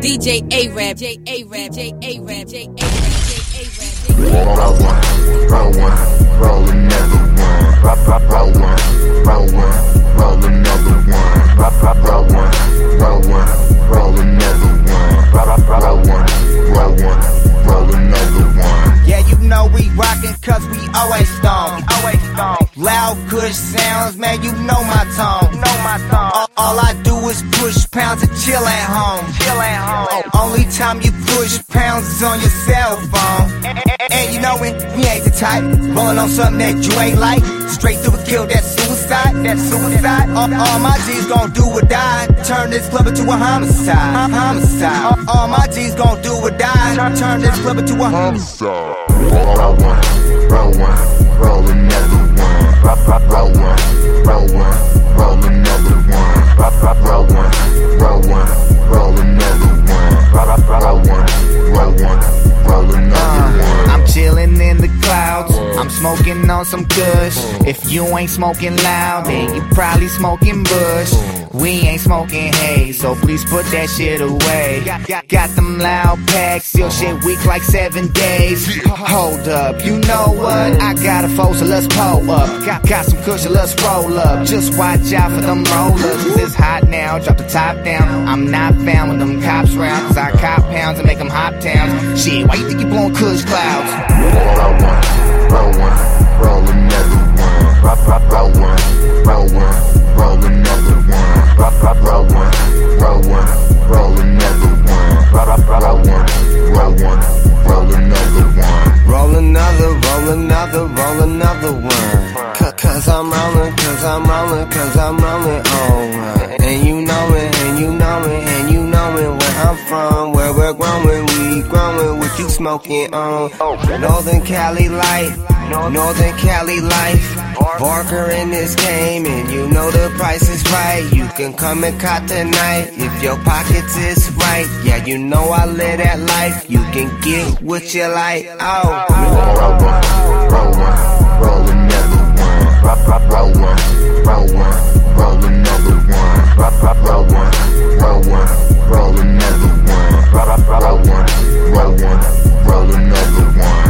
DJ Arab, J Arab, J Arab, J Arab, J Arab. Roll one, roll one, roll another one. Roll, roll, roll one, roll one, roll another one. Roll, roll, roll one, roll one, roll another one. Roll, roll, roll one, roll one, roll another one. Yeah, you know we rockin' cause we always stone. Always stone. Loud kush sounds, man, you know my tone. Know my tone. All, all I do is push pounds and chill at home. Chill at home. Only time you push pounds is on your cell phone. And, and- and you know it, we ain't the type. Rollin' on something that you ain't like. Straight through a kill, that's suicide. That's suicide. All, all my G's gon' do or die. Turn this club into a homicide. Homicide. All, all my G's gon' do or die. Turn this club into a homicide. Roll, roll one, roll one, I'm smoking on some kush. If you ain't smoking loud, then you probably smoking bush. We ain't smoking haze, so please put that shit away. Got, them loud packs, your shit weak like seven days. Hold up, you know what? I got a foe, so let's pull up. Got, got some cushion, let's roll up. Just watch out for them rollers, it's hot now. Drop the top down. I'm not found when them cops round, cause I cop pounds and make them hop towns. Shit, why you think you blowing kush clouds? Cause I'm on one. And you know it, and you know it, and you know it where I'm from, where we're growing, we growing, what you smoking on. Northern Cali life, Northern Cali life. Barker in this game, and you know the price is right. You can come and cop tonight if your pockets is right. Yeah, you know I live that life. You can get what you like. Oh.